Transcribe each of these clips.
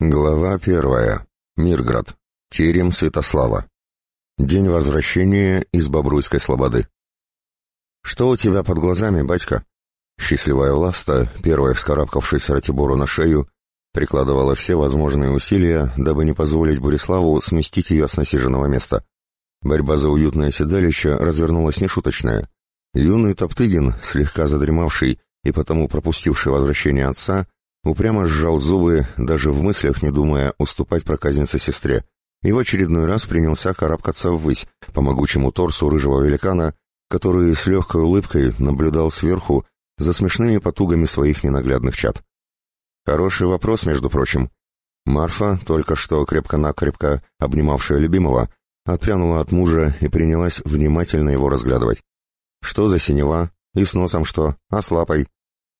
Глава первая. Мирград. Терем Святослава. День возвращения из Бобруйской слободы. «Что у тебя под глазами, батька?» Счастливая Власта, первая вскарабкавшись Ратибору на шею, прикладывала все возможные усилия, дабы не позволить Бориславу сместить ее с насиженного места. Борьба за уютное седалище развернулась нешуточная. Юный Топтыгин, слегка задремавший и потому пропустивший возвращение отца, упрямо сжал зубы, даже в мыслях не думая уступать проказнице сестре, и в очередной раз принялся карабкаться ввысь по могучему торсу рыжего великана, который с легкой улыбкой наблюдал сверху за смешными потугами своих ненаглядных чад. Хороший вопрос, между прочим. Марфа, только что крепко-накрепко обнимавшая любимого, отпрянула от мужа и принялась внимательно его разглядывать. Что за синева? И с носом что? А с лапой?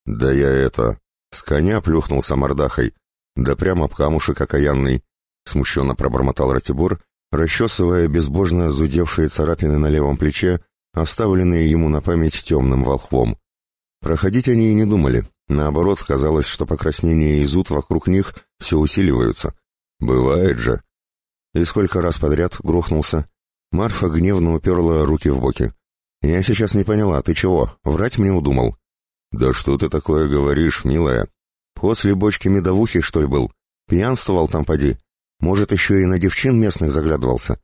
Да я это... С коня плюхнулся мордахой, да прямо об камушек окаянный, смущенно пробормотал Ратибор, расчесывая безбожно зудевшие царапины на левом плече, оставленные ему на память темным волхвом. Проходить они и не думали, наоборот, казалось, что покраснение и зуд вокруг них все усиливаются. Бывает же. И сколько раз подряд грохнулся. Марфа гневно уперла руки в боки. «Я сейчас не поняла, ты чего, врать мне удумал?» «Да что ты такое говоришь, милая? После бочки медовухи, что ли, был? Пьянствовал там, поди? Может, еще и на девчин местных заглядывался?»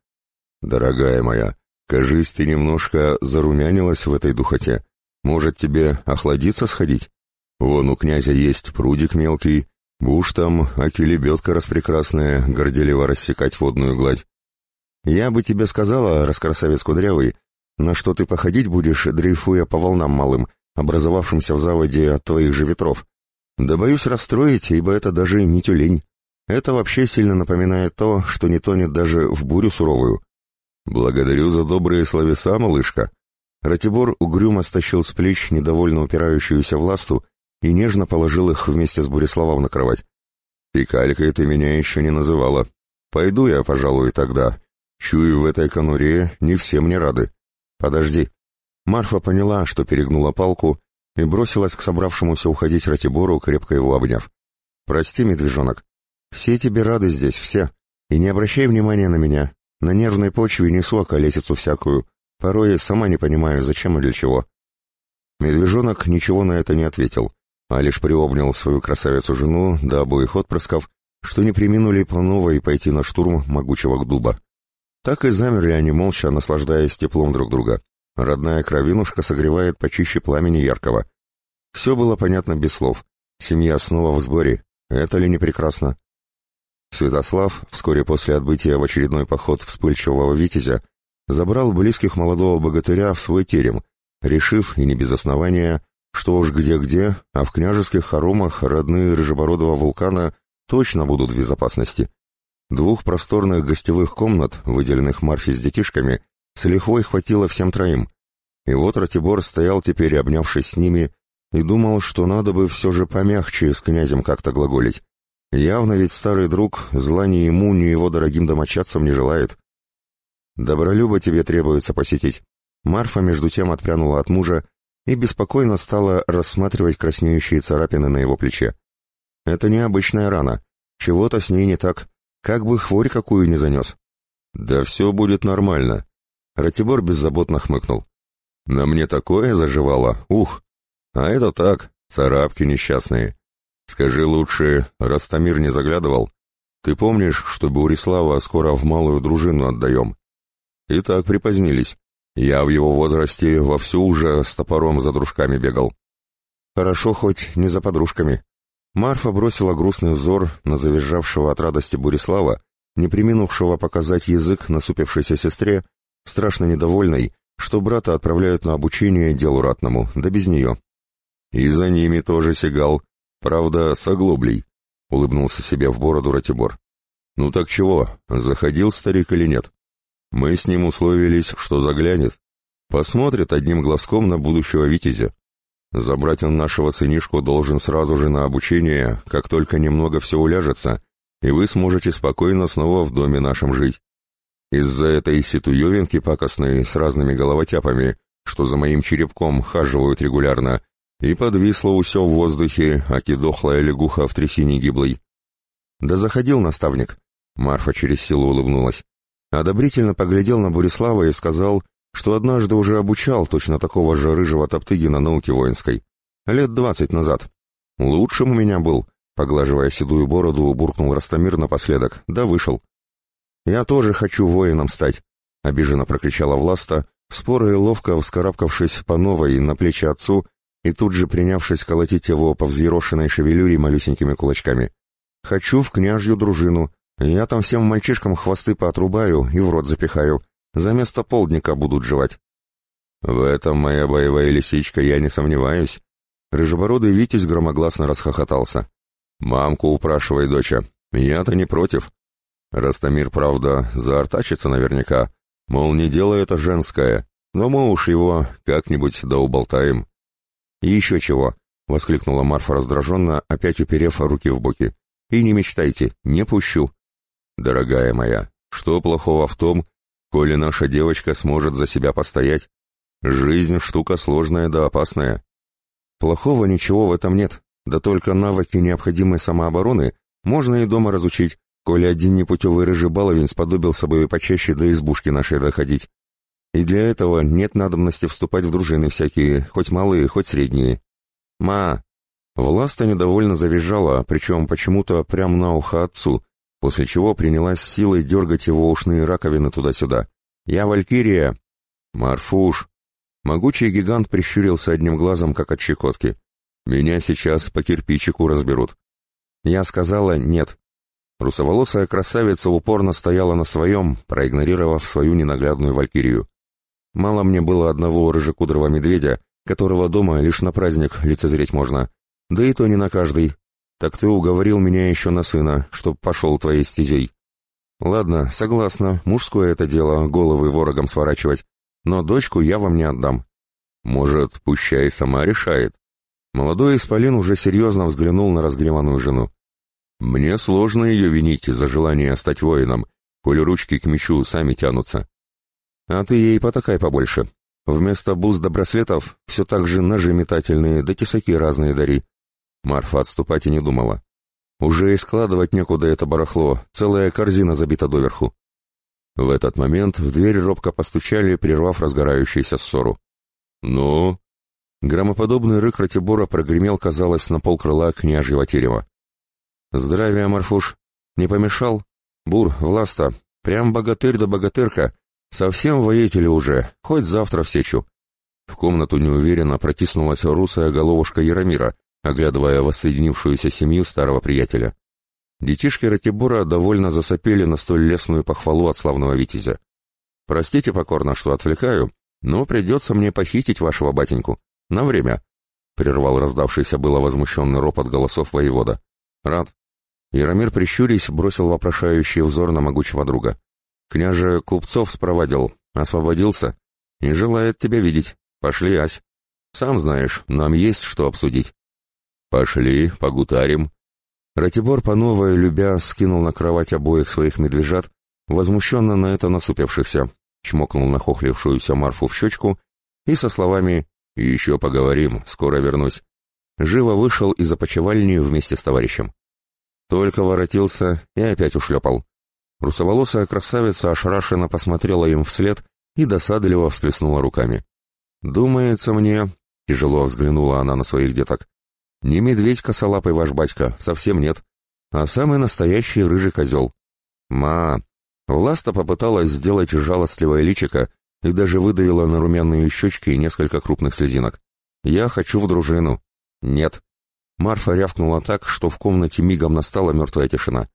«Дорогая моя, кажись, ты немножко зарумянилась в этой духоте. Может, тебе охладиться сходить? Вон у князя есть прудик мелкий, уж там, аки распрекрасная, горделиво рассекать водную гладь. Я бы тебе сказала, раскрасавец кудрявый, на что ты походить будешь, дрейфуя по волнам малым, образовавшимся в заводе от твоих же ветров. Да боюсь расстроить, ибо это даже не тюлень. Это вообще сильно напоминает то, что не тонет даже в бурю суровую. Благодарю за добрые словеса, малышка. Ратибор угрюмо стащил с плеч недовольно упирающуюся власту и нежно положил их вместе с Буриславом на кровать. «Пикалькой ты меня еще не называла. Пойду я, пожалуй, тогда. Чую, в этой конуре не все мне рады. Подожди». Марфа поняла, что перегнула палку, и бросилась к собравшемуся уходить Ратибору, крепко его обняв. «Прости, медвежонок. Все тебе рады здесь, все. И не обращай внимания на меня. На нервной почве несу околесицу всякую. Порой сама не понимаю, зачем и для чего». Медвежонок ничего на это не ответил, а лишь приобнял свою красавицу-жену до обоих отпрысков, что не приминули по новой пойти на штурм могучего дуба. Так и замерли они молча, наслаждаясь теплом друг друга. Родная кровинушка согревает почище пламени яркого. Все было понятно без слов. Семья снова в сборе. Это ли не прекрасно? Святослав, вскоре после отбытия в очередной поход вспыльчивого витязя, забрал близких молодого богатыря в свой терем, решив, и не без основания, что уж где-где, а в княжеских хоромах родные рыжебородого вулкана точно будут в безопасности. Двух просторных гостевых комнат, выделенных Марфи с детишками, с лихвой хватило всем троим. И вот Ратибор стоял теперь, обнявшись с ними, и думал, что надо бы все же помягче с князем как-то глаголить. Явно ведь старый друг зла ни ему, ни его дорогим домочадцам не желает. «Добролюба тебе требуется посетить». Марфа между тем отпрянула от мужа и беспокойно стала рассматривать краснеющие царапины на его плече. «Это необычная рана. Чего-то с ней не так. Как бы хворь какую не занес». «Да все будет нормально», Ратибор беззаботно хмыкнул. «На мне такое заживало, ух! А это так, царапки несчастные. Скажи лучше, Растамир не заглядывал? Ты помнишь, что Бурислава скоро в малую дружину отдаем? И так припозднились. Я в его возрасте вовсю уже с топором за дружками бегал. Хорошо хоть не за подружками. Марфа бросила грустный взор на завизжавшего от радости Бурислава, не приминувшего показать язык насупившейся сестре, страшно недовольной, что брата отправляют на обучение делу ратному, да без нее. И за ними тоже сигал, правда, с оглоблей, — улыбнулся себе в бороду Ратибор. Ну так чего, заходил старик или нет? Мы с ним условились, что заглянет. Посмотрит одним глазком на будущего витязя. Забрать он нашего сынишку должен сразу же на обучение, как только немного все уляжется, и вы сможете спокойно снова в доме нашем жить. Из-за этой ситуевинки пакостной с разными головотяпами, что за моим черепком хаживают регулярно, и подвисло усё в воздухе, аки дохлая лягуха в трясине гиблой. Да заходил наставник. Марфа через силу улыбнулась. Одобрительно поглядел на Бурислава и сказал, что однажды уже обучал точно такого же рыжего топтыги на науке воинской. Лет двадцать назад. Лучшим у меня был, поглаживая седую бороду, буркнул Растамир напоследок, да вышел. «Я тоже хочу воином стать», — обиженно прокричала Власта, споро и ловко вскарабкавшись по новой на плечи отцу и тут же принявшись колотить его по взъерошенной шевелюре малюсенькими кулачками. «Хочу в княжью дружину. Я там всем мальчишкам хвосты поотрубаю и в рот запихаю. За место полдника будут жевать». «В этом, моя боевая лисичка, я не сомневаюсь». Рыжебородый Витязь громогласно расхохотался. «Мамку упрашивай, доча. Я-то не против. Растамир, правда, заортачится наверняка. Мол, не дело это женское, но мы уж его как-нибудь да уболтаем. «И еще чего!» — воскликнула Марфа раздраженно, опять уперев руки в боки. «И не мечтайте, не пущу!» «Дорогая моя, что плохого в том, коли наша девочка сможет за себя постоять? Жизнь — штука сложная да опасная. Плохого ничего в этом нет, да только навыки необходимой самообороны можно и дома разучить, коли один непутевый рыжий баловень сподобился бы почаще до избушки нашей доходить. И для этого нет надобности вступать в дружины всякие, хоть малые, хоть средние. «Ма!» Власта недовольно завизжала, причем почему-то прямо на ухо отцу, после чего принялась силой дергать его ушные раковины туда-сюда. «Я Валькирия!» «Марфуш!» Могучий гигант прищурился одним глазом, как от щекотки. «Меня сейчас по кирпичику разберут». Я сказала «нет». Русоволосая красавица упорно стояла на своем, проигнорировав свою ненаглядную Валькирию. Мало мне было одного рыжекудрого медведя, которого дома лишь на праздник лицезреть можно. Да и то не на каждый. Так ты уговорил меня еще на сына, чтоб пошел твоей стезей. Ладно, согласна, мужское это дело, головы ворогам сворачивать. Но дочку я вам не отдам. Может, пущай сама решает. Молодой исполин уже серьезно взглянул на разгневанную жену. Мне сложно ее винить за желание стать воином, коли ручки к мечу сами тянутся. А ты ей потакай побольше. Вместо буз до браслетов все так же ножи метательные, да тесаки разные дари. Марфа отступать и не думала. Уже и складывать некуда это барахло, целая корзина забита доверху. В этот момент в дверь робко постучали, прервав разгорающуюся ссору. «Ну?» Громоподобный рык Ратибора прогремел, казалось, на полкрыла княжьего терева. «Здравия, Марфуш! Не помешал? Бур, Власта, прям богатырь да богатырка, «Совсем воители уже, хоть завтра в сечу». В комнату неуверенно протиснулась русая головушка Яромира, оглядывая воссоединившуюся семью старого приятеля. Детишки Ратибора довольно засопели на столь лесную похвалу от славного витязя. «Простите покорно, что отвлекаю, но придется мне похитить вашего батеньку. На время», — прервал раздавшийся было возмущенный ропот голосов воевода. «Рад». Яромир, прищурясь, бросил вопрошающий взор на могучего друга. Княже купцов спроводил, освободился и желает тебя видеть. Пошли, Ась. Сам знаешь, нам есть что обсудить. Пошли, погутарим. Ратибор по новой, любя, скинул на кровать обоих своих медвежат, возмущенно на это насупившихся, чмокнул нахохлившуюся Марфу в щечку и со словами «Еще поговорим, скоро вернусь», живо вышел из опочивальни вместе с товарищем. Только воротился и опять ушлепал. Русоволосая красавица ошарашенно посмотрела им вслед и досадливо всплеснула руками. «Думается мне...» — тяжело взглянула она на своих деток. «Не медведь косолапый ваш батька, совсем нет, а самый настоящий рыжий козел. Ма...» Власта попыталась сделать жалостливое личико и даже выдавила на румяные щечки несколько крупных слезинок. «Я хочу в дружину». «Нет». Марфа рявкнула так, что в комнате мигом настала мертвая тишина.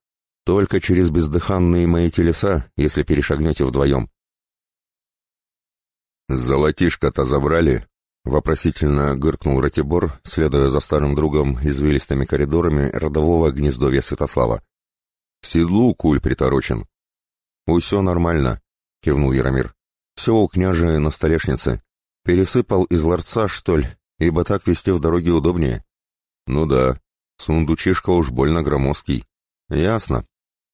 Только через бездыханные мои телеса, если перешагнете вдвоем. «Золотишко-то забрали?» — вопросительно гыркнул Ратибор, следуя за старым другом извилистыми коридорами родового гнездовья Святослава. «Седлу куль приторочен». «Усё нормально», — кивнул Яромир. «Все у княжи на столешнице. Пересыпал из ларца, что ли, ибо так вести в дороге удобнее». «Ну да, сундучишка уж больно громоздкий». «Ясно.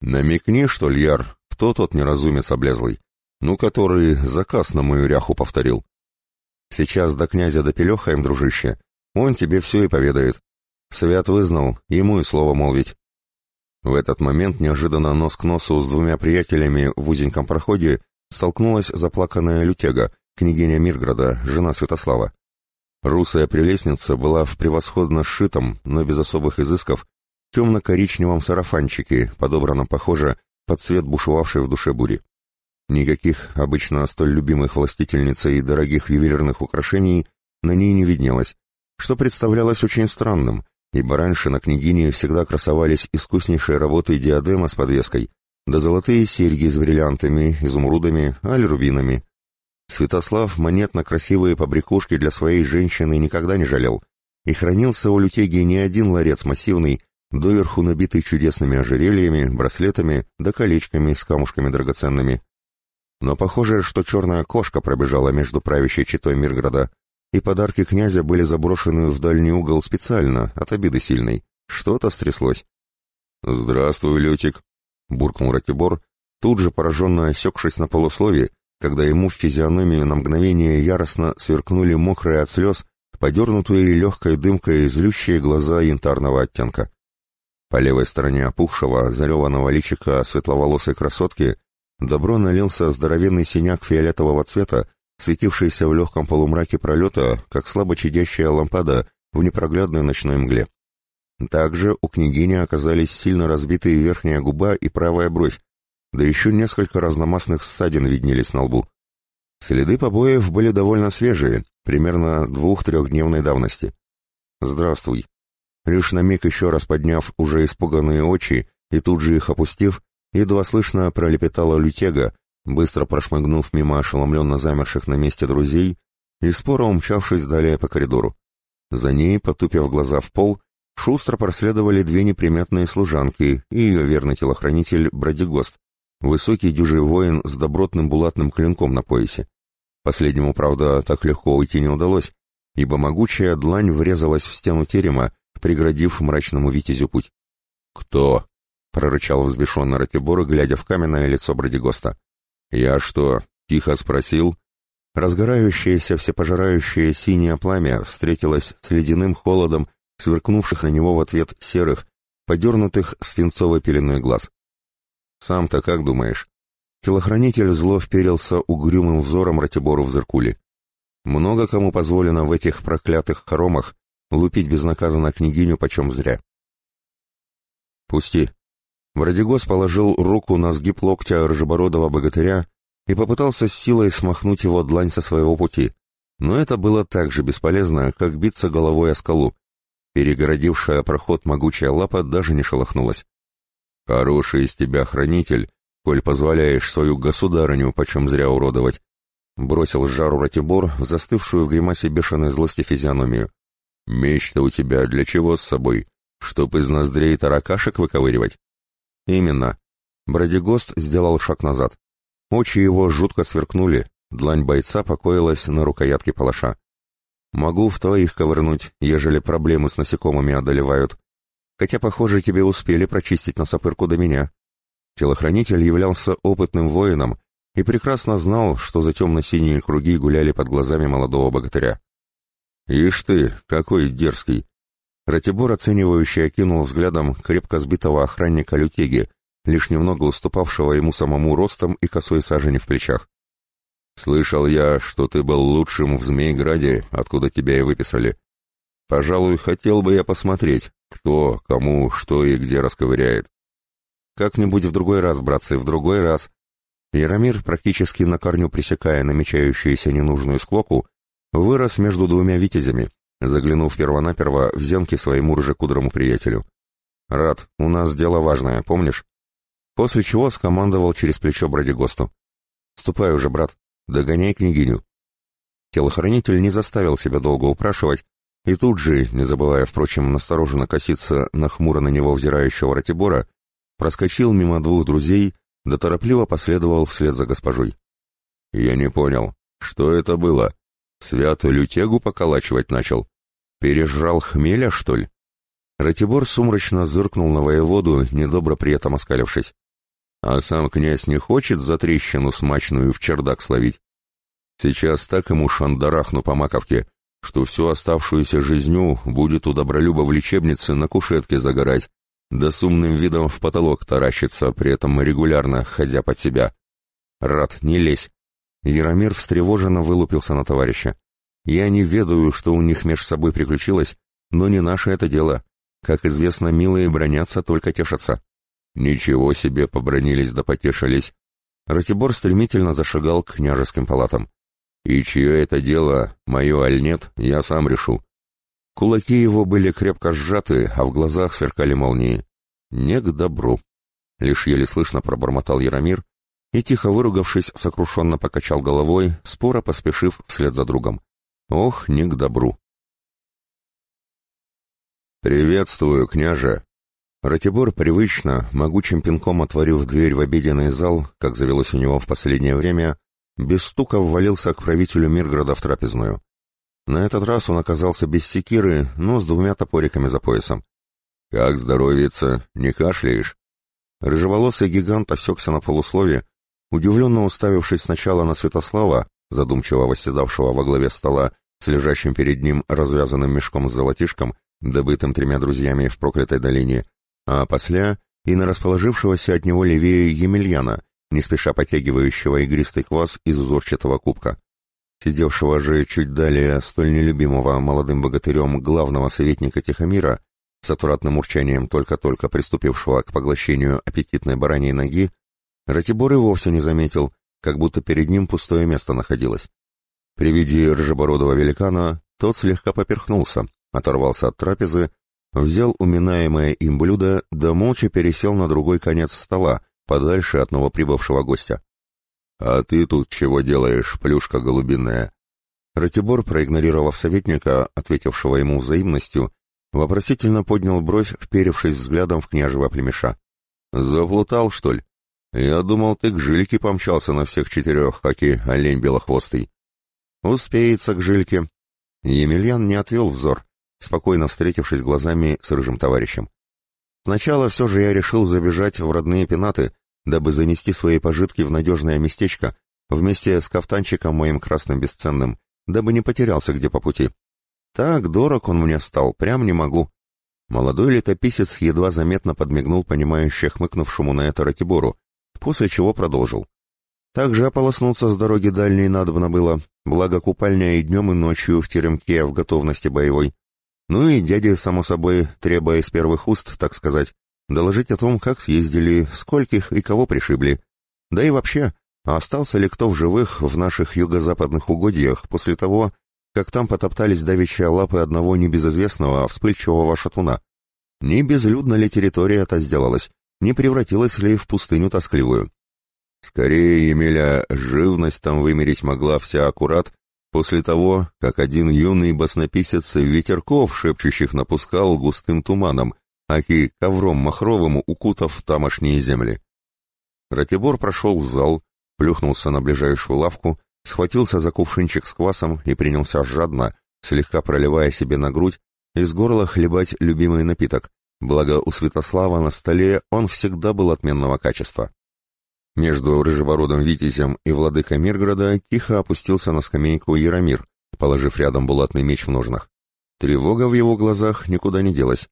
Намекни, что ли, Яр, кто тот неразумец облезлый, ну, который заказ на мою ряху повторил. Сейчас до князя допелехаем, дружище, он тебе все и поведает. Свят вызнал, ему и слово молвить. В этот момент неожиданно нос к носу с двумя приятелями в узеньком проходе столкнулась заплаканная Лютега, княгиня Мирграда, жена Святослава. Русая прелестница была в превосходно сшитом, но без особых изысков, темно-коричневом сарафанчике, подобранном, похоже, под цвет бушевавшей в душе бури. Никаких, обычно столь любимых властительницей и дорогих ювелирных украшений на ней не виднелось, что представлялось очень странным, ибо раньше на княгине всегда красовались искуснейшие работы диадема с подвеской, да золотые серьги с бриллиантами, изумрудами, аль рубинами. Святослав монетно-красивые побрякушки для своей женщины никогда не жалел, и хранился у Лютеги не один ларец массивный, доверху набитый чудесными ожерельями, браслетами да колечками с камушками драгоценными. Но похоже, что черная кошка пробежала между правящей читой Мирграда, и подарки князя были заброшены в дальний угол специально, от обиды сильной. Что-то стряслось. «Здравствуй, Лютик», — буркнул Ратибор, тут же пораженно осекшись на полусловие, когда ему в физиономию на мгновение яростно сверкнули мокрые от слез, подернутые легкой дымкой злющие глаза янтарного оттенка. По левой стороне опухшего, зареванного личика светловолосой красотки добро налился здоровенный синяк фиолетового цвета, светившийся в легком полумраке пролета, как слабо чадящая лампада в непроглядной ночной мгле. Также у княгини оказались сильно разбитые верхняя губа и правая бровь, да еще несколько разномастных ссадин виднелись на лбу. Следы побоев были довольно свежие, примерно двух-трехдневной давности. «Здравствуй». Лишь на миг еще раз подняв уже испуганные очи и тут же их опустив, едва слышно пролепетала лютега, быстро прошмыгнув мимо ошеломленно замерших на месте друзей и споро умчавшись далее по коридору. За ней, потупив глаза в пол, шустро проследовали две неприметные служанки и ее верный телохранитель Брадигост, высокий дюжий воин с добротным булатным клинком на поясе. Последнему, правда, так легко уйти не удалось, ибо могучая длань врезалась в стену терема, преградив мрачному витязю путь. «Кто?» — прорычал взбешенно Ратибор, глядя в каменное лицо Брадигоста. «Я что, тихо спросил?» Разгорающееся всепожирающее синее пламя встретилось с ледяным холодом, сверкнувших на него в ответ серых, подернутых свинцовой пеленой глаз. «Сам-то как думаешь?» Телохранитель зло вперился угрюмым взором Ратибору в зеркуле. Много кому позволено в этих проклятых хоромах лупить безнаказанно княгиню почем зря. «Пусти», Врадигос положил руку на сгиб локтя рыжебородого богатыря и попытался с силой смахнуть его длань со своего пути, но это было так же бесполезно, как биться головой о скалу. Перегородившая проход могучая лапа даже не шелохнулась. «Хороший из тебя хранитель, коль позволяешь свою государыню почем зря уродовать», бросил жару Ратибор в застывшую в гримасе бешеной злости физиономию. «Меч-то у тебя для чего с собой? Чтоб из ноздрей таракашек выковыривать?» «Именно». Бродигост сделал шаг назад. Очи его жутко сверкнули, длань бойца покоилась на рукоятке палаша. «Могу в твоих ковырнуть, ежели проблемы с насекомыми одолевают. Хотя, похоже, тебе успели прочистить носопырку до меня». Телохранитель являлся опытным воином и прекрасно знал, что за темно-синие круги гуляли под глазами молодого богатыря. «Ишь ты, какой дерзкий! Ратибор оценивающе окинул взглядом крепко сбитого охранника Лютеги, лишь немного уступавшего ему самому ростом и косой сажени в плечах. «Слышал я, что ты был лучшим в Змейграде, откуда тебя и выписали. Пожалуй, хотел бы я посмотреть, кто, кому, что и где расковыряет. Как-нибудь в другой раз, братцы, в другой раз». Яромир, практически на корню пресекая намечающуюся ненужную склоку, вырос между двумя витязями, заглянув первонаперво в зенки своему рыжекудрому приятелю. «Рад, у нас дело важное, помнишь?» После чего скомандовал через плечо Бродигосту. «Ступай уже, брат, догоняй княгиню». Телохранитель не заставил себя долго упрашивать, и тут же, не забывая, впрочем, настороженно коситься на хмуро на него взирающего Ратибора, проскочил мимо двух друзей, да торопливо последовал вслед за госпожой. «Я не понял, что это было?» Свято лютегу поколачивать начал. Пережрал хмеля, что ли? Ратибор сумрачно зыркнул на воеводу, недобро при этом оскалившись. А сам князь не хочет за трещину смачную в чердак словить. Сейчас так ему шандарахну по маковке, что всю оставшуюся жизнью будет у Добролюба в лечебнице на кушетке загорать, да с умным видом в потолок таращится, при этом регулярно, ходя под себя. «Рад, не лезь!» Яромир встревоженно вылупился на товарища. «Я не ведаю, что у них меж собой приключилось, но не наше это дело. Как известно, милые бронятся, только тешатся». «Ничего себе, побронились да потешились!» Ратибор стремительно зашагал к княжеским палатам. «И чье это дело, мое аль нет, я сам решу. Кулаки его были крепко сжаты, а в глазах сверкали молнии. «Не к добру!» Лишь еле слышно пробормотал Яромир и, тихо выругавшись, сокрушенно покачал головой, споро поспешив вслед за другом. «Ох, не к добру!» «Приветствую, княже!» Ратибор привычно, могучим пинком отворив дверь в обеденный зал, как завелось у него в последнее время, без стука ввалился к правителю Мирграда в трапезную. На этот раз он оказался без секиры, но с двумя топориками за поясом. «Как здоровится? Не кашляешь?» Рыжеволосый гигант осекся на полуслове, удивленно уставившись сначала на Святослава, задумчиво восседавшего во главе стола с лежащим перед ним развязанным мешком с золотишком, добытым тремя друзьями в проклятой долине, а после и на расположившегося от него левее Емельяна, не спеша потягивающего игристый квас из узорчатого кубка сидевшего же чуть далее столь нелюбимого молодым богатырем главного советника Тихомира, с отвратным урчанием только-только приступившего к поглощению аппетитной бараньей ноги, Ратибор и вовсе не заметил, как будто перед ним пустое место находилось. При виде рыжебородого великана тот слегка поперхнулся, оторвался от трапезы, взял уминаемое им блюдо, да молча пересел на другой конец стола, подальше от новоприбывшего гостя. «А ты тут чего делаешь, плюшка голубиная?» Ратибор, проигнорировав советника, ответившего ему взаимностью, вопросительно поднял бровь, вперевшись взглядом в княжего племеша. «Заплутал, что ли? Я думал, ты к Жильке помчался на всех четырех, хаки олень белохвостый». «Успеется к Жильке». Емельян не отвел взор, спокойно встретившись глазами с рыжим товарищем. Сначала все же я решил забежать в родные пенаты, дабы занести свои пожитки в надежное местечко вместе с кафтанчиком моим красным бесценным, дабы не потерялся где по пути. Так дорог он мне стал, прям не могу. Молодой летописец едва заметно подмигнул понимающе хмыкнувшему на это Ратибору, после чего продолжил. Также ополоснуться с дороги дальней надобно было, благо купальня и днем, и ночью в теремке в готовности боевой. Ну и дяде, само собой, требуя из первых уст, так сказать, доложить о том, как съездили, скольких и кого пришибли. Да и вообще, остался ли кто в живых в наших юго-западных угодьях после того, как там потоптались давеча лапы одного небезызвестного вспыльчивого шатуна? Не безлюдна ли территория-то сделалась, не превратилась ли в пустыню тоскливую? Скорее, Емеля, живность там вымерить могла вся аккурат после того, как один юный баснописец ветерков, шепчущих напускал густым туманом, аки ковром махровым укутав тамошние земли. Ратибор прошел в зал, плюхнулся на ближайшую лавку, схватился за кувшинчик с квасом и принялся жадно, слегка проливая себе на грудь, из горла хлебать любимый напиток, благо у Святослава на столе он всегда был отменного качества. Между рыжебородым витязем и владыкой Мирграда тихо опустился на скамейку Яромир, положив рядом булатный меч в ножнах. Тревога в его глазах никуда не делась,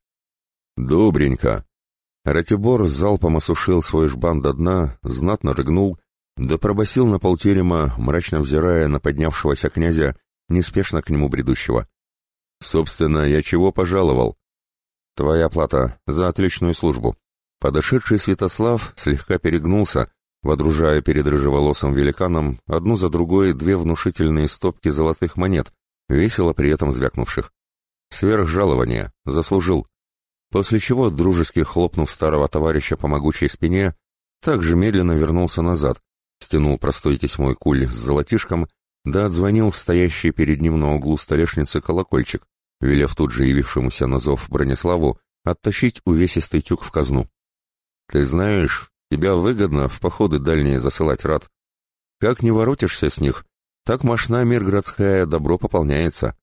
«Добренько!» Ратибор залпом осушил свой жбан до дна, знатно рыгнул, да пробасил на полтерема, мрачно взирая на поднявшегося князя, неспешно к нему бредущего. «Собственно, я чего пожаловал?» «Твоя плата за отличную службу». Подошедший Святослав слегка перегнулся, водружая перед рыжеволосым великаном одну за другой две внушительные стопки золотых монет, весело при этом звякнувших. «Сверхжалование. Заслужил» после чего, дружески хлопнув старого товарища по могучей спине, также медленно вернулся назад, стянул простой тесьмой куль с золотишком, да отзвонил в стоящий перед ним на углу столешницы колокольчик, велев тут же явившемуся на зов Брониславу оттащить увесистый тюк в казну. «Ты знаешь, тебя выгодно в походы дальние засылать рад. Как не воротишься с них, так мощна миргородская добро пополняется».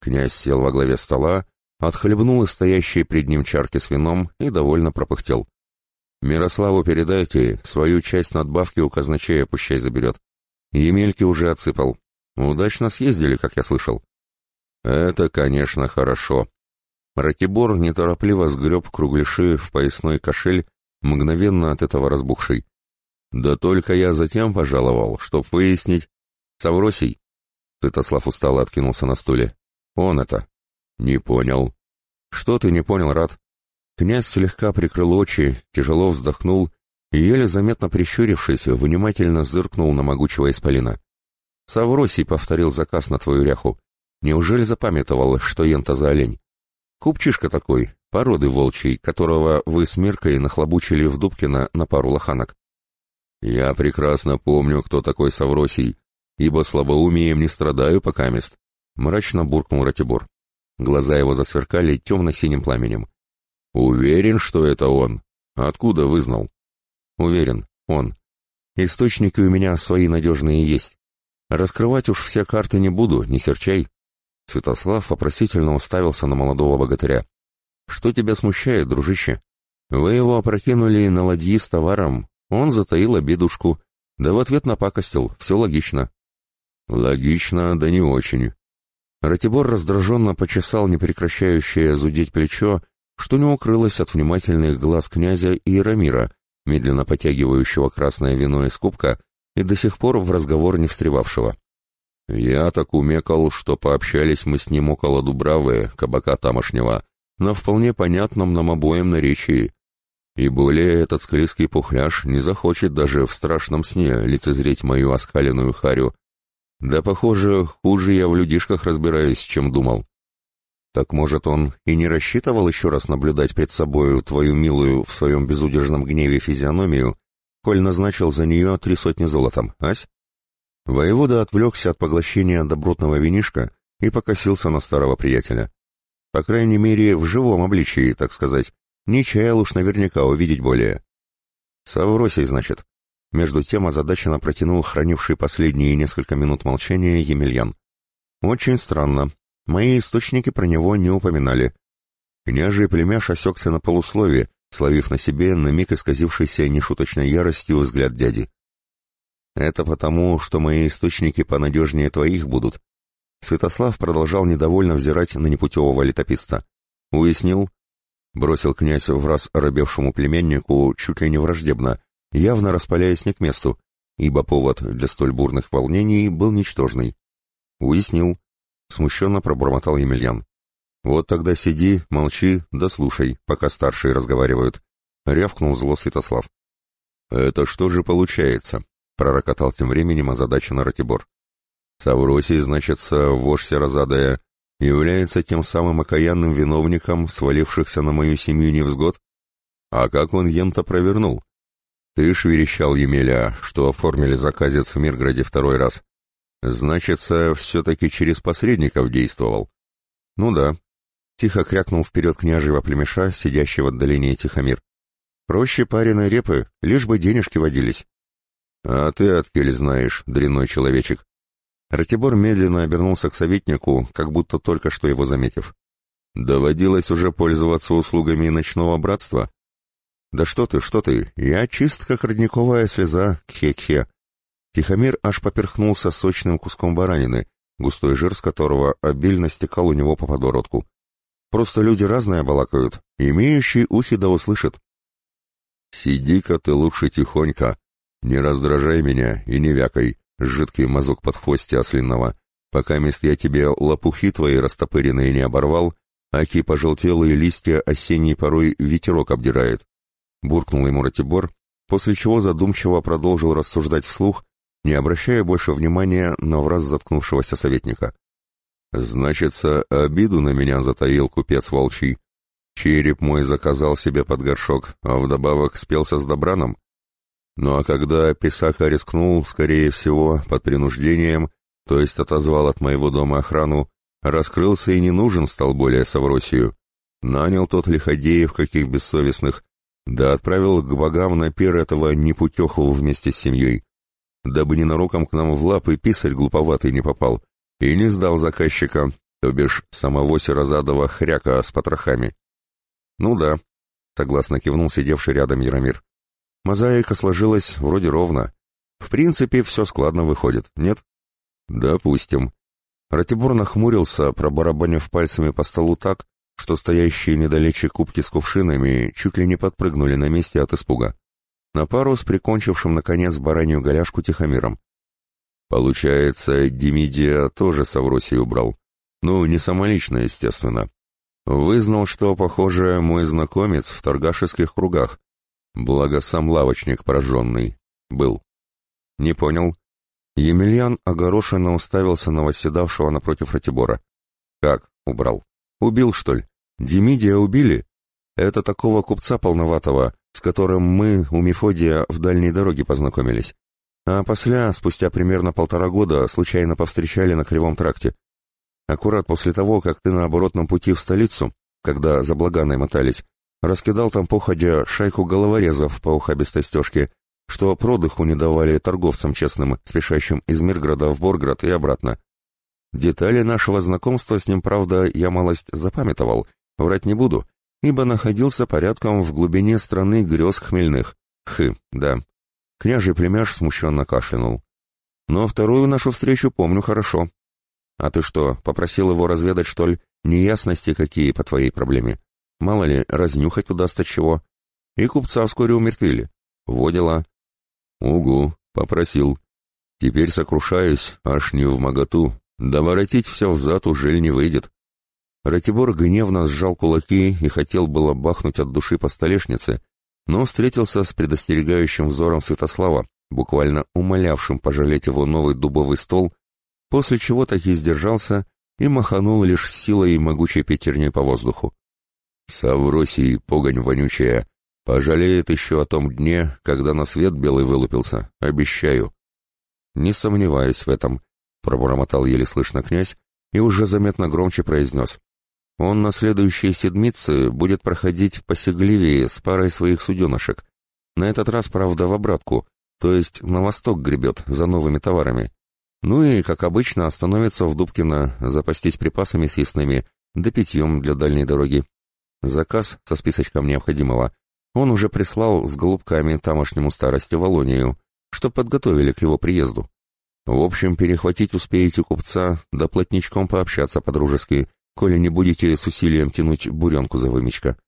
Князь сел во главе стола, отхлебнул из стоящей пред ним чарки с вином и довольно пропыхтел. «Мирославу передайте, свою часть надбавки у казначея пущай заберет. Емельки уже отсыпал. Удачно съездили, как я слышал». «Это, конечно, хорошо». Ратибор неторопливо сгреб кругляши в поясной кошель, мгновенно от этого разбухший. «Да только я затем пожаловал, чтоб выяснить...» «Савросий!» Святослав устало откинулся на стуле. «Он это!» «Не понял». «Что ты не понял, Рад?» Князь слегка прикрыл очи, тяжело вздохнул и, еле заметно прищурившись, внимательно зыркнул на могучего исполина. «Савросий повторил заказ на твою ряху. Неужели запамятовал, что ента за олень? Купчишка такой, породы волчьей, которого вы с Миркой нахлобучили в Дубкина на пару лоханок. Я прекрасно помню, кто такой Савросий, ибо слабоумием не страдаю пока мест. Мрачно буркнул Ратибор. Глаза его засверкали темно-синим пламенем. Уверен, что это он. Откуда вызнал? Уверен, он. Источники у меня свои надежные есть. Раскрывать уж все карты не буду, не серчай. Святослав вопросительно уставился на молодого богатыря. «Что тебя смущает, дружище? Вы его опрокинули на ладьи с товаром, он затаил обидушку, да в ответ напакостил, все логично». «Логично, да не очень». Ратибор раздраженно почесал непрекращающее зудеть плечо, что не укрылось от внимательных глаз князя Иеромира, медленно потягивающего красное вино из кубка и до сих пор в разговор не встревавшего. Я так умекал, что пообщались мы с ним около Дубравы, кабака тамошнего, на вполне понятном нам обоим наречии. И более этот склизкий пухляш не захочет даже в страшном сне лицезреть мою оскаленную харю. Да, похоже, хуже я в людишках разбираюсь, чем думал. Так, может, он и не рассчитывал еще раз наблюдать пред собою твою милую в своем безудержном гневе физиономию, коль назначил за нее три сотни золотом, ась? Воевода отвлекся от поглощения добротного винишка и покосился на старого приятеля. По крайней мере, в живом обличии, так сказать. Не чаял уж наверняка увидеть более. Савросий, значит. Между тем озадаченно протянул хранивший последние несколько минут молчания Емельян. Очень странно. Мои источники про него не упоминали. Княжий племяш осекся на полуслове, словив на себе на миг исказившийся нешуточной яростью взгляд дяди. Это потому, что мои источники понадежнее твоих будут. Святослав продолжал недовольно взирать на непутевого летописца. Уяснил? Бросил князь в раз оробевшему племяннику чуть ли не враждебно, явно распаляясь не к месту, ибо повод для столь бурных волнений был ничтожный. Уяснил. Смущенно пробормотал Емельян. Вот тогда сиди, молчи, да слушай, пока старшие разговаривают. Рявкнул зло Святослав. Это что же получается? пророкотал тем временем озадаченно Ратибор. Савросий, значится, вождь Серозадая, является тем самым окаянным виновником свалившихся на мою семью невзгод? А как он ем-то провернул? Ты ж верещал, Емеля, что оформили заказец в Мирграде второй раз. Значится, все-таки через посредников действовал. Ну да. Тихо крякнул вперед княжего племеша, сидящего в отдалении Тихомир. Проще пареной репы, лишь бы денежки водились. «А ты откель знаешь, дрянной человечек?» Ратибор медленно обернулся к советнику, как будто только что его заметив. «Доводилось уже пользоваться услугами ночного братства?» «Да что ты, что ты, я чист, как родниковая слеза, кхе-кхе». Тихомир аж поперхнулся сочным куском баранины, густой жир с которого обильно стекал у него по подбородку. «Просто люди разные балакают, имеющий ухи да услышит». «Сиди-ка ты лучше тихонько», «Не раздражай меня и не вякай, жидкий мазок под хвости ослинного, пока мест я тебе лопухи твои растопыренные не оборвал, аки пожелтелые листья осенней порой ветерок обдирает». Буркнул ему Ратибор, после чего задумчиво продолжил рассуждать вслух, не обращая больше внимания на враз заткнувшегося советника. «Значится, обиду на меня затаил купец волчий. Череп мой заказал себе под горшок, а вдобавок спелся с добраном. Ну а когда Писака рискнул, скорее всего, под принуждением, то есть отозвал от моего дома охрану, раскрылся и не нужен стал более Савросию. Нанял тот лиходеев каких бессовестных, да отправил к богам на пир этого непутеху вместе с семьей, дабы ненароком к нам в лапы писарь глуповатый не попал и не сдал заказчика, то бишь самого Серозадова хряка с потрохами. Ну да, согласно кивнул сидевший рядом Яромир. Мозаика сложилась вроде ровно. В принципе, все складно выходит, нет? Допустим. Ратибор нахмурился, пробарабанив пальцами по столу так, что стоящие недалече кубки с кувшинами чуть ли не подпрыгнули на месте от испуга. На пару с прикончившим, наконец, баранью голяшку Тихомиром. Получается, Демидия тоже Савросий убрал. Ну, не самолично, естественно. Вызнал, что, похоже, мой знакомец в торгашеских кругах. Благо сам лавочник пораженный. Был. Не понял. Емельян огорошенно уставился на восседавшего напротив Ратибора. Как убрал? Убил, что ли? Демидия убили? Это такого купца полноватого, с которым мы у Мефодия в дальней дороге познакомились. А после, спустя примерно полтора года, случайно повстречали на Кривом тракте. Аккурат после того, как ты на оборотном пути в столицу, когда за Благаной мотались, раскидал там походя шайку головорезов по ухабистой стежке, что продыху не давали торговцам честным, спешащим из Мирграда в Борград и обратно. Детали нашего знакомства с ним, правда, я малость запамятовал, врать не буду, ибо находился порядком в глубине страны грез хмельных. Хы, да. Княжий племяш смущенно кашлянул. Но вторую нашу встречу помню хорошо. А ты что, попросил его разведать, что ли, неясности какие по твоей проблеме? Мало ли, разнюхать удастся чего. И купца вскоре умертвили. Водила. Угу, попросил. Теперь сокрушаюсь, аж не в моготу. Да воротить все взад уже не выйдет. Ратибор гневно сжал кулаки и хотел было бахнуть от души по столешнице, но встретился с предостерегающим взором Святослава, буквально умолявшим пожалеть его новый дубовый стол, после чего таки сдержался и маханул лишь силой и могучей пятерней по воздуху. Савросий, погонь вонючая, пожалеет еще о том дне, когда на свет белый вылупился, обещаю. Не сомневаюсь в этом, пробормотал еле слышно князь и уже заметно громче произнес. Он на следующей седмице будет проходить посегливее с парой своих суденышек. На этот раз, правда, в обратку, то есть на восток гребет за новыми товарами. Ну и, как обычно, остановится в Дубкино запастись припасами съестными, да питьем для дальней дороги. Заказ со списочком необходимого он уже прислал с голубками тамошнему старости Волонию, что подготовили к его приезду. В общем, перехватить успеете купца, да плотничком пообщаться по-дружески — коли не будете с усилием тянуть буренку за вымечка.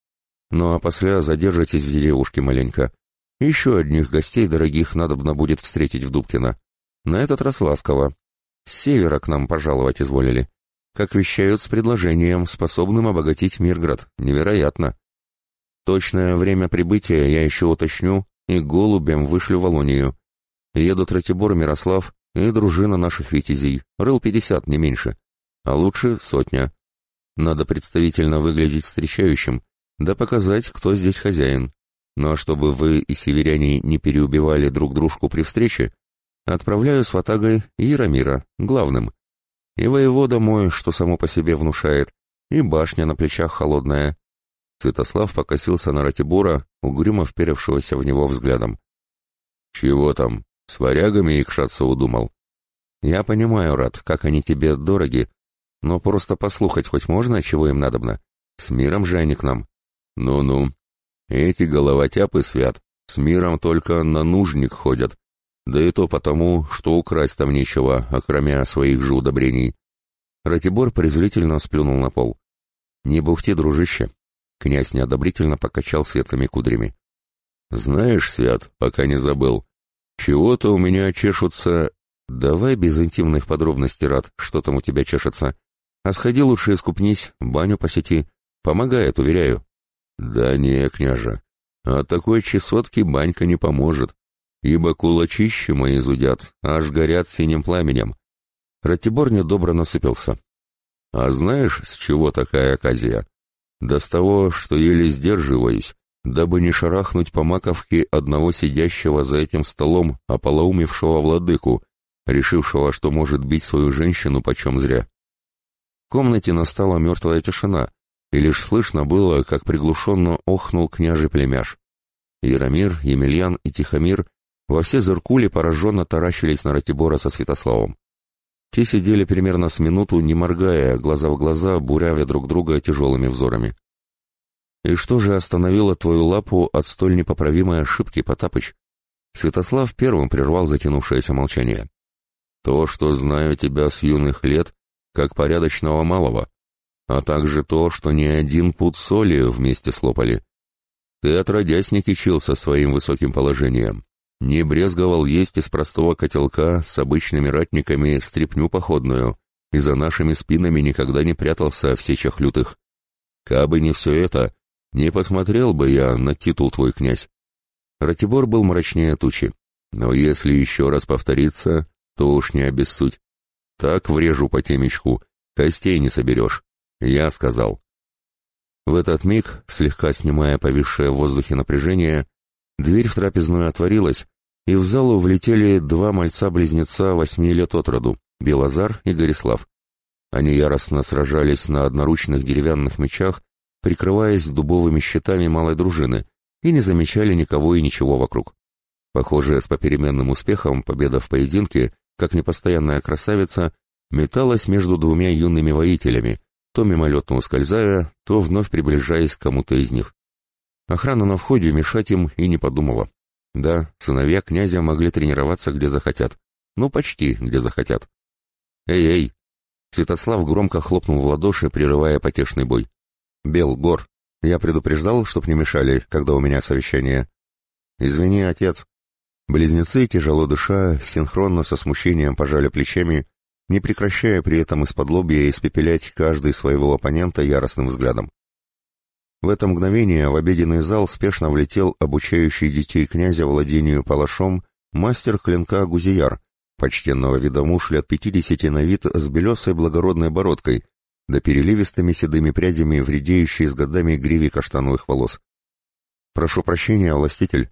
Ну а после задержитесь в деревушке маленько. Еще одних гостей дорогих надобно будет встретить в Дубкино. На этот раз ласково. С севера к нам пожаловать изволили. Как вещают с предложением, способным обогатить Мирград. Невероятно. Точное время прибытия я еще уточню и голубем вышлю в Алонию. Едут Ратибор, Мирослав и дружина наших витязей. Рыл пятьдесят, не меньше. А лучше сотня. Надо представительно выглядеть встречающим, да показать, кто здесь хозяин. Ну а чтобы вы и северяне не переубивали друг дружку при встрече, отправляю с Ватагой Яромира, главным. И воевода мой, что само по себе внушает, и башня на плечах холодная. Святослав покосился на Ратибора, угрюмо вперевшегося в него взглядом. «Чего там, с варягами икшаться удумал?» «Я понимаю, Рад, как они тебе дороги, но просто послухать хоть можно, чего им надобно? С миром же они к нам. Ну-ну. Эти головотяпы, Свят, с миром только на нужник ходят. Да и то потому, что украсть там нечего, окромя своих же удобрений. Ратибор презрительно сплюнул на пол. «Не бухти, дружище!» Князь неодобрительно покачал светлыми кудрями. «Знаешь, Свят, пока не забыл, чего-то у меня чешутся...» «Давай без интимных подробностей, Рад, что там у тебя чешется. А сходи лучше искупнись, баню посети. Помогает, уверяю. Да не, княже, от такой чесотки банька не поможет, ибо кулачищи мои зудят, аж горят синим пламенем. Ратибор недобро насыпился. А знаешь, с чего такая оказия? Да с того, что еле сдерживаюсь, дабы не шарахнуть по маковке одного сидящего за этим столом ополоумевшего владыку, решившего, что может бить свою женщину почем зря комнате настала мертвая тишина, и лишь слышно было, как приглушенно охнул княжий племяш. Яромир, Емельян и Тихомир во все зыркули пораженно таращились на Ратибора со Святославом. Те сидели примерно с минуту, не моргая, глаза в глаза, бурявя друг друга тяжелыми взорами. «И что же остановило твою лапу от столь непоправимой ошибки, Потапыч?» Святослав первым прервал затянувшееся молчание. «То, что знаю тебя с юных лет, как порядочного малого. а также то, что ни один пуд соли вместе слопали. Ты отродясь не кичился своим высоким положением, не брезговал есть из простого котелка с обычными ратниками стряпню походную, и за нашими спинами никогда не прятался в сечах лютых. Кабы не все это, не посмотрел бы я на титул твой князь. Ратибор был мрачнее тучи. Но если еще раз повторится, то уж не обессудь. Так врежу по темечку, костей не соберешь. Я сказал. В этот миг, слегка снимая повисшее в воздухе напряжение, дверь в трапезную отворилась, и в залу влетели два мальца-близнеца восьми лет от роду, Белозар и Горислав. Они яростно сражались на одноручных деревянных мечах, прикрываясь дубовыми щитами малой дружины, и не замечали никого и ничего вокруг. Похоже, с попеременным успехом победа в поединке, как непостоянная красавица, металась между двумя юными воителями, то мимолетно ускользая, то вновь приближаясь к кому-то из них. Охрана на входе мешать им и не подумала. Да, сыновья князя могли тренироваться где захотят. Ну, почти где захотят. «Эй-эй!» Святослав громко хлопнул в ладоши, прерывая потешный бой. «Бел, Гор, я предупреждал, чтоб не мешали, когда у меня совещание». «Извини, отец». Близнецы, тяжело дыша, синхронно со смущением пожали плечами, не прекращая при этом из-под лобья испепелять каждый своего оппонента яростным взглядом. В это мгновение в обеденный зал спешно влетел обучающий детей князя владению палашом мастер клинка Гузияр, почтенного вида муж лет пятидесяти на вид с белесой благородной бородкой, да переливистыми седыми прядями, вредеющей с годами гриве каштановых волос. «Прошу прощения, властитель», —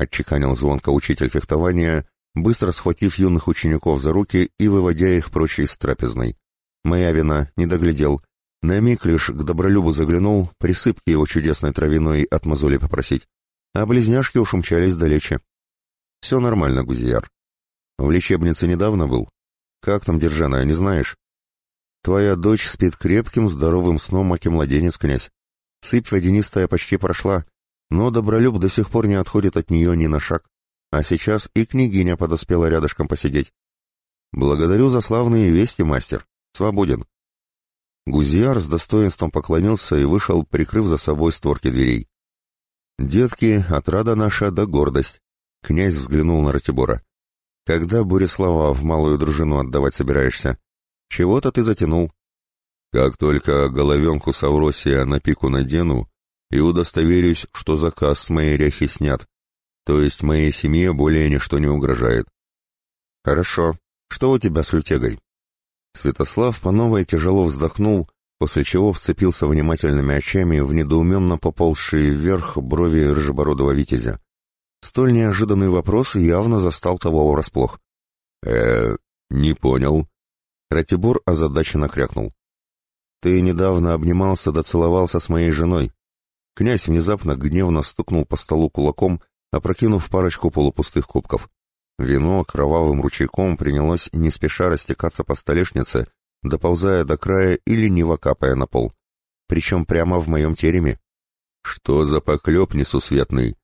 отчеканил звонко учитель фехтования, быстро схватив юных учеников за руки и выводя их прочь из трапезной. «Моя вина, не доглядел. На миг лишь к Добролюбу заглянул, присыпки его чудесной травяной от мозоли попросить. А близняшки уж умчались далече. Все нормально, Гузияр. В лечебнице недавно был. Как там Держана, не знаешь? Твоя дочь спит крепким, здоровым сном, маки-младенец, князь. Сыпь водянистая почти прошла, но Добролюб до сих пор не отходит от нее ни на шаг. А сейчас и княгиня подоспела рядышком посидеть. Благодарю за славные вести, мастер. Свободен. Гузиар с достоинством поклонился и вышел, прикрыв за собой створки дверей. «Детки, отрада наша да гордость!» Князь взглянул на Ратибора. «Когда Бурислава в малую дружину отдавать собираешься? Чего-то ты затянул». «Как только головенку Савросия на пику надену и удостоверюсь, что заказ с моей ряхи снят, то есть моей семье более ничто не угрожает». «Хорошо. Что у тебя с лютегой?» Святослав по новой тяжело вздохнул, после чего вцепился внимательными очами в недоуменно поползшие вверх брови рыжебородого витязя. Столь неожиданный вопрос явно застал того врасплох. э не понял». Ратибор озадаченно крякнул. «Ты недавно обнимался да с моей женой». Князь внезапно гневно стукнул по столу кулаком, опрокинув парочку полупустых кубков. Вино кровавым ручейком принялось не спеша растекаться по столешнице, доползая до края и лениво капая на пол. Причем прямо в моем тереме. «Что за поклеп несусветный?»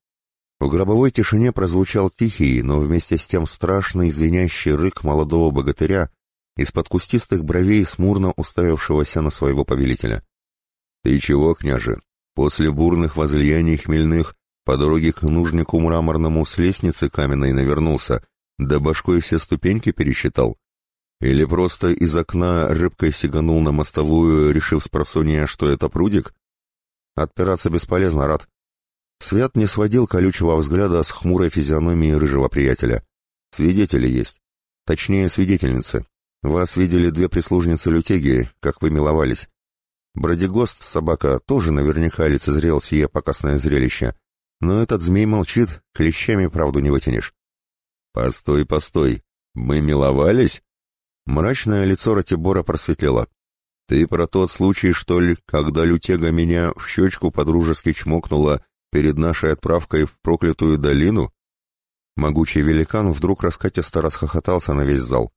В гробовой тишине прозвучал тихий, но вместе с тем страшный звенящий рык молодого богатыря из-под кустистых бровей смурно уставившегося на своего повелителя. «Ты чего, княже? После бурных возлияний хмельных по дороге к нужнику мраморному с лестницы каменной навернулся, да башкой все ступеньки пересчитал. Или просто из окна рыбкой сиганул на мостовую, решив с просонья, что это прудик? Отпираться бесполезно, рад. Свят не сводил колючего взгляда с хмурой физиономией рыжего приятеля. Свидетели есть. Точнее, свидетельницы. Вас видели две прислужницы Лютеги, как вы миловались. Бродигост, собака, тоже наверняка лицезрел сие покосное зрелище, но этот змей молчит, клещами правду не вытянешь. «Постой, постой, мы миловались?» Мрачное лицо Ратибора просветлело. «Ты про тот случай, что ли, когда лютега меня в щечку подружески чмокнула перед нашей отправкой в проклятую долину?» Могучий великан вдруг раскатисто расхохотался на весь зал.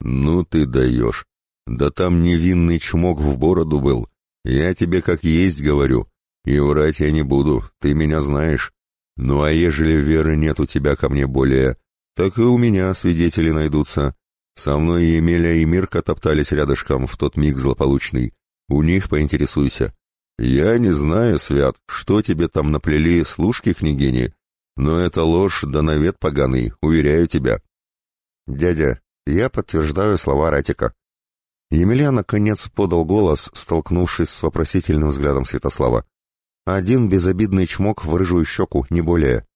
«Ну ты даешь! Да там невинный чмок в бороду был. Я тебе как есть говорю. И врать я не буду, ты меня знаешь. Ну а ежели веры нет у тебя ко мне более, так и у меня свидетели найдутся. Со мной Емеля и Мирка топтались рядышком в тот миг злополучный. У них поинтересуйся. Я не знаю, Свят, что тебе там наплели служки княгини, но это ложь да навет поганый, уверяю тебя. Дядя, я подтверждаю слова Ратика. Емельян наконец подал голос, столкнувшись с вопросительным взглядом Святослава. Один безобидный чмок в рыжую щеку, не более.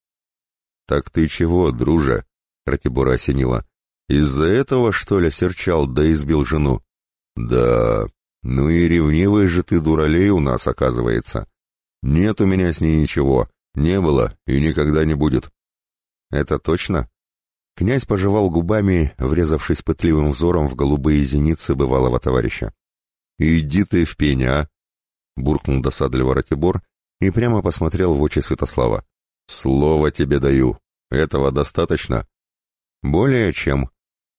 «Так ты чего, друже?» — Ратибора осенила. «Из-за этого, что ли, серчал да избил жену?» «Да, ну и ревнивый же ты дуралей у нас, оказывается. Нет у меня с ней ничего, не было и никогда не будет». «Это точно?» Князь пожевал губами, врезавшись пытливым взором в голубые зеницы бывалого товарища. «Иди ты в пеня!» а!» — буркнул досадливо Ратибор и прямо посмотрел в очи Святослава. «Слово тебе даю. Этого достаточно?» «Более чем».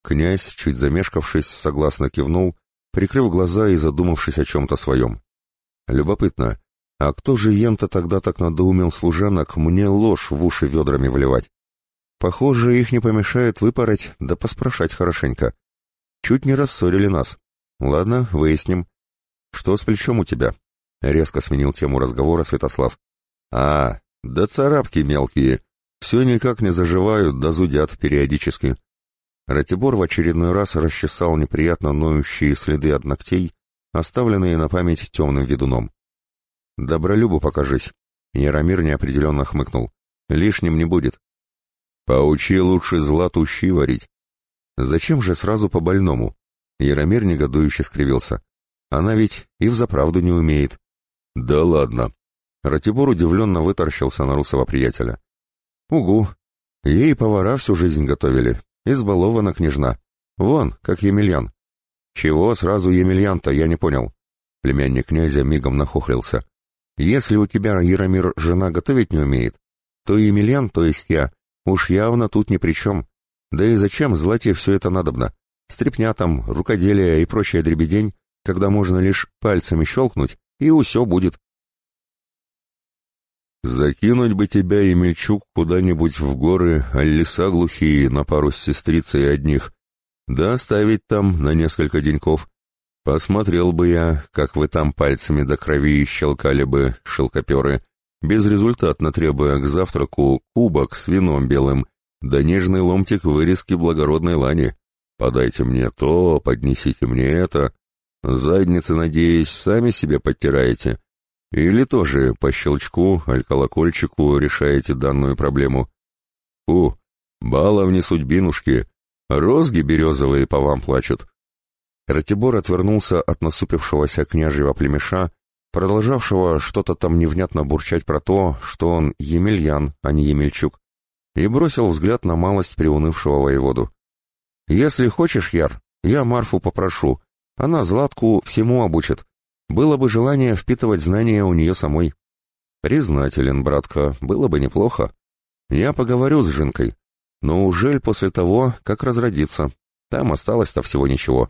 Князь, чуть замешкавшись, согласно кивнул, прикрыв глаза и задумавшись о чем-то своем. «Любопытно, а кто же ента тогда так надоумил служанок мне ложь в уши ведрами вливать?» Похоже, их не помешает выпороть, да поспрашать хорошенько. Чуть не рассорили нас. Ладно, выясним. Что с плечом у тебя? Резко сменил тему разговора Святослав. А, да царапки мелкие. Все никак не заживают, да зудят периодически. Ратибор в очередной раз расчесал неприятно ноющие следы от ногтей, оставленные на память темным ведуном. «Добролюбу покажись», — Яромир неопределенно хмыкнул. «Лишним не будет. Поучи лучше злату щи варить. Зачем же сразу по больному? Яромир негодующе скривился. Она ведь и взаправду не умеет. Да ладно. Ратибор удивленно выторщился на русого приятеля. Угу. Ей повара всю жизнь готовили. Избалована княжна. Вон, как Емельян. Чего сразу Емельян-то, я не понял. Племянник князя мигом нахохлился. Если у тебя, Яромир, жена готовить не умеет, то Емельян, то есть я, Уж явно тут ни при чем. Да и зачем злате все это надобно? Стрепня там, рукоделие и прочая дребедень, когда можно лишь пальцами щелкнуть, и усё будет. Закинуть бы тебя, Емельчук, куда-нибудь в горы, а леса глухие, на пару с сестрицей одних, да оставить там на несколько деньков. Посмотрел бы я, как вы там пальцами до крови щелкали бы, шелкоперы, безрезультатно требуя к завтраку кубок с вином белым, да нежный ломтик вырезки благородной лани. Подайте мне то, поднесите мне это. Задницы, надеюсь, сами себе подтираете. Или тоже по щелчку, аль колокольчику решаете данную проблему. У, баловни судьбинушки, розги березовые по вам плачут. Ратибор отвернулся от насупившегося княжьего племеша продолжавшего что-то там невнятно бурчать про то, что он Емельян, а не Емельчук, и бросил взгляд на малость приунывшего воеводу. «Если хочешь, Яр, я Марфу попрошу. Она Златку всему обучит. Было бы желание впитывать знания у нее самой». «Признателен, братка, было бы неплохо. Я поговорю с Жинкой. Но ужель после того, как разродиться? Там осталось-то всего ничего».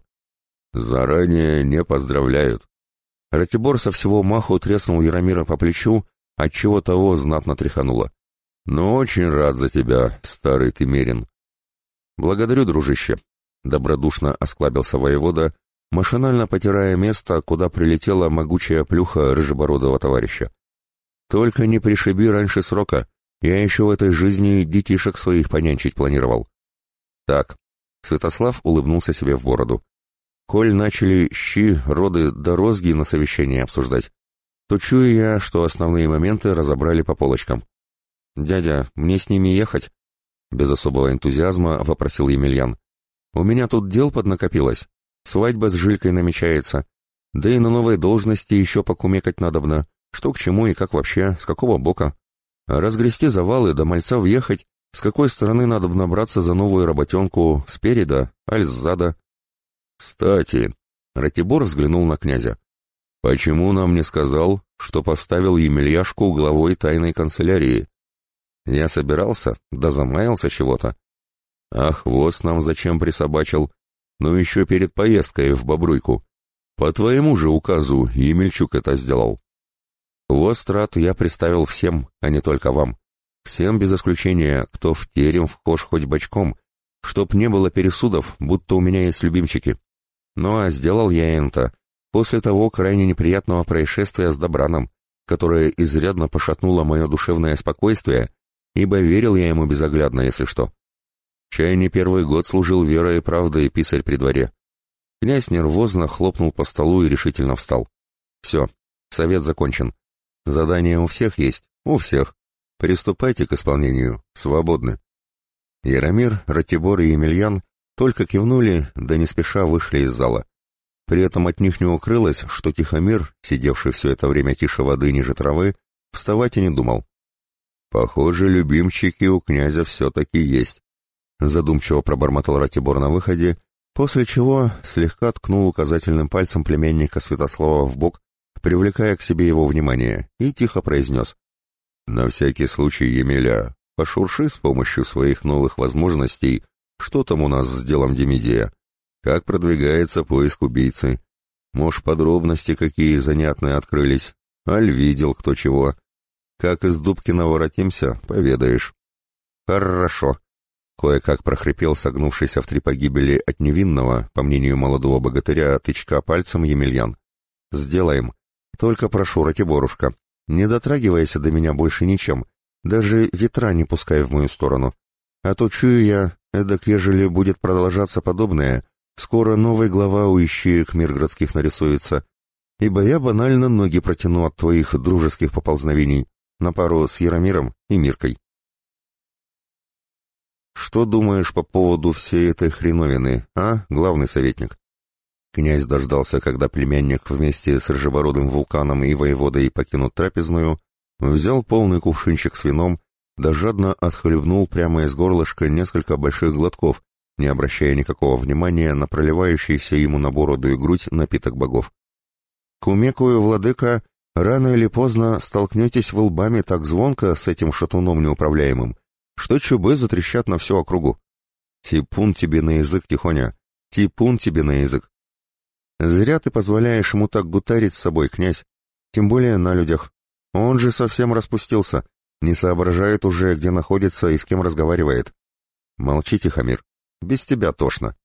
«Заранее не поздравляют», Ратибор со всего маху треснул Яромира по плечу, отчего того знатно тряхануло. «Но очень рад за тебя, старый ты мерин». «Благодарю, дружище», — добродушно осклабился воевода, машинально потирая место, куда прилетела могучая плюха рыжебородого товарища. «Только не пришиби раньше срока, я еще в этой жизни детишек своих понянчить планировал». «Так», — Святослав улыбнулся себе в бороду, Коль начали щи, роды да розги на совещании обсуждать, то чую я, что основные моменты разобрали по полочкам. «Дядя, мне с ними ехать?» Без особого энтузиазма вопросил Емельян. «У меня тут дел поднакопилось. Свадьба с Жилькой намечается. Да и на новой должности еще покумекать надобно. Что к чему и как вообще, с какого бока. Разгрести завалы, до мальца въехать, с какой стороны надо браться за новую работенку, спереда, аль сзада. «Кстати», — Ратибор взглянул на князя, — «почему нам не сказал, что поставил Емельяшку главой тайной канцелярии? Я собирался, да замаялся чего-то. А хвост нам зачем присобачил? Ну еще перед поездкой в Бобруйку. По твоему же указу Емельчук это сделал. Хвост рад я представил всем, а не только вам. Всем без исключения, кто в терем вхож хоть бочком, чтоб не было пересудов, будто у меня есть любимчики. Ну а сделал я это, после того крайне неприятного происшествия с Добраном, которое изрядно пошатнуло мое душевное спокойствие, ибо верил я ему безоглядно, если что. Чай не первый год служил верой и правдой писарь при дворе. Князь нервозно хлопнул по столу и решительно встал. Все, совет закончен. Задание у всех есть, у всех. Приступайте к исполнению, свободны. Яромир, Ратибор и Емельян только кивнули, да не спеша вышли из зала. При этом от них не укрылось, что Тихомир, сидевший все это время тише воды ниже травы, вставать и не думал. «Похоже, любимчики у князя все-таки есть», — задумчиво пробормотал Ратибор на выходе, после чего слегка ткнул указательным пальцем племянника Святослава в бок, привлекая к себе его внимание, и тихо произнес. «На всякий случай, Емеля, пошурши с помощью своих новых возможностей, что там у нас с делом Демидея. Как продвигается поиск убийцы? Может, подробности какие занятные открылись? Аль видел кто чего. Как из Дубкина воротимся, поведаешь. Хорошо. Кое-как прохрипел согнувшийся в три погибели от невинного, по мнению молодого богатыря, тычка пальцем Емельян. Сделаем. Только прошу, Ратиборушка, не дотрагивайся до меня больше ничем, даже ветра не пускай в мою сторону. А то чую я, эдак, ежели будет продолжаться подобное, Скоро новый глава у ищеек миргородских нарисуется, ибо я банально ноги протяну от твоих дружеских поползновений на пару с Яромиром и Миркой. Что думаешь по поводу всей этой хреновины, а, главный советник? Князь дождался, когда племянник вместе с рыжебородым вулканом и воеводой покинут трапезную, взял полный кувшинчик с вином, да жадно отхлебнул прямо из горлышка несколько больших глотков, не обращая никакого внимания на проливающийся ему на бороду и грудь напиток богов. Кумекую, владыка, рано или поздно столкнетесь вы лбами так звонко с этим шатуном неуправляемым, что чубы затрещат на всю округу. Типун тебе на язык, Тихоня, типун тебе на язык. Зря ты позволяешь ему так гутарить с собой, князь, тем более на людях. Он же совсем распустился, не соображает уже, где находится и с кем разговаривает. Молчи, Тихомир. Без тебя тошно.